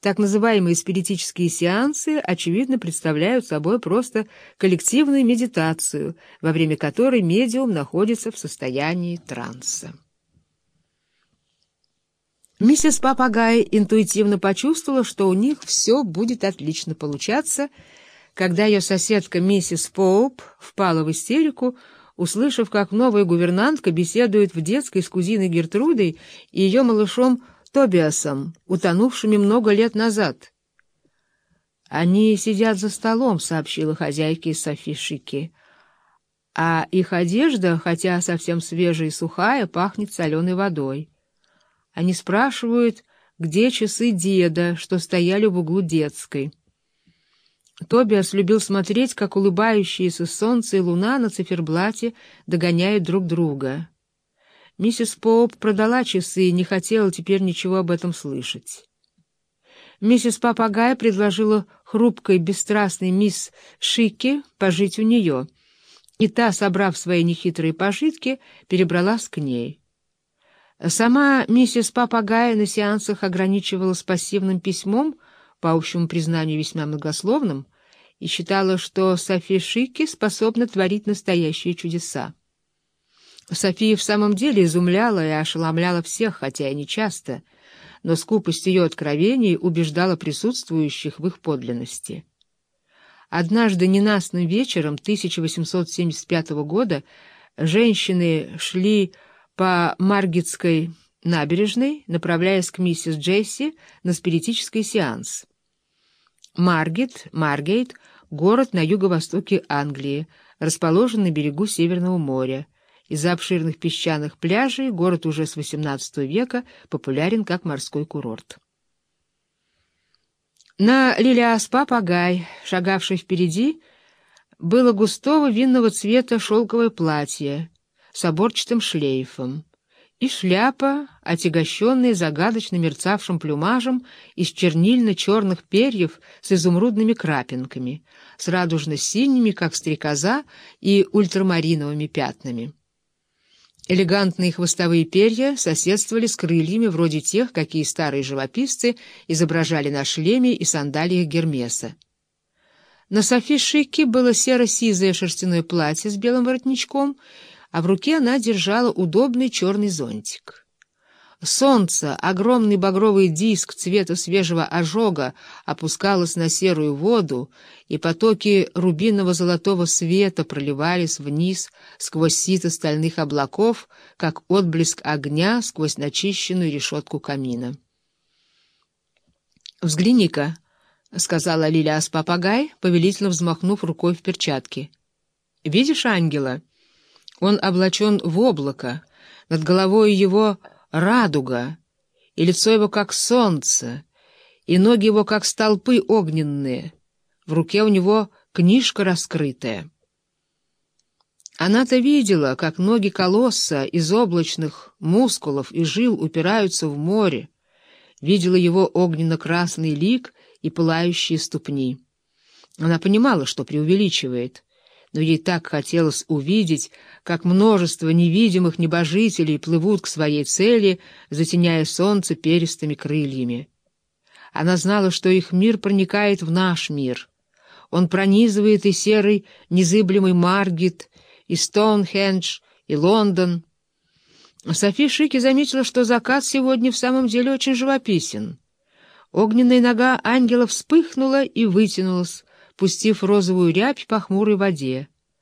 Так называемые спиритические сеансы, очевидно, представляют собой просто коллективную медитацию, во время которой медиум находится в состоянии транса. Миссис Папагай интуитивно почувствовала, что у них все будет отлично получаться, когда ее соседка миссис Поуп впала в истерику, услышав, как новая гувернантка беседует в детской с кузиной Гертрудой и ее малышом Тобиасом, утонувшими много лет назад. «Они сидят за столом», — сообщила хозяйке Софи Шики. «А их одежда, хотя совсем свежая и сухая, пахнет соленой водой. Они спрашивают, где часы деда, что стояли в углу детской». Тобиас любил смотреть, как улыбающиеся солнце и луна на циферблате догоняют друг друга. Миссис Поуп продала часы и не хотела теперь ничего об этом слышать. Миссис Папагай предложила хрупкой, бесстрастной мисс Шики пожить у нее, и та, собрав свои нехитрые пожитки, перебралась к ней. Сама миссис Папагай на сеансах ограничивалась пассивным письмом, по общему признанию весьма многословным, и считала, что Софи Шики способна творить настоящие чудеса. София в самом деле изумляла и ошеломляла всех, хотя и не часто, но скупость ее откровений убеждала присутствующих в их подлинности. Однажды ненастным вечером 1875 года женщины шли по Маргетской набережной, направляясь к миссис Джесси на спиритический сеанс. Маргет, Маргейт — город на юго-востоке Англии, расположен на берегу Северного моря, из-за обширных песчаных пляжей город уже с XVIII века популярен как морской курорт. На Лилиаспа Пагай, шагавшей впереди, было густого винного цвета шелковое платье с оборчатым шлейфом и шляпа, отягощенная загадочно мерцавшим плюмажем из чернильно-черных перьев с изумрудными крапинками, с радужно-синими, как стрекоза, и ультрамариновыми пятнами. Элегантные хвостовые перья соседствовали с крыльями вроде тех, какие старые живописцы изображали на шлеме и сандалиях Гермеса. На Софи Шике было серо-сизое шерстяное платье с белым воротничком, а в руке она держала удобный черный зонтик. Солнце, огромный багровый диск цвета свежего ожога, опускалось на серую воду, и потоки рубиново-золотого света проливались вниз сквозь сито стальных облаков, как отблеск огня сквозь начищенную решетку камина. «Взгляни-ка», — сказала Лилиас Папагай, повелительно взмахнув рукой в перчатке. «Видишь ангела? Он облачен в облако, над головой его — радуга, и лицо его как солнце, и ноги его как столпы огненные, в руке у него книжка раскрытая. Она-то видела, как ноги колосса из облачных мускулов и жил упираются в море, видела его огненно-красный лик и пылающие ступни. Она понимала, что преувеличивает — но ей так хотелось увидеть, как множество невидимых небожителей плывут к своей цели, затеняя солнце перистыми крыльями. Она знала, что их мир проникает в наш мир. Он пронизывает и серый незыблемый Маргит, и Стоунхендж, и Лондон. Софи Шики заметила, что закат сегодня в самом деле очень живописен. Огненная нога ангела вспыхнула и вытянулась, пустив розовую рябь по хмурой воде.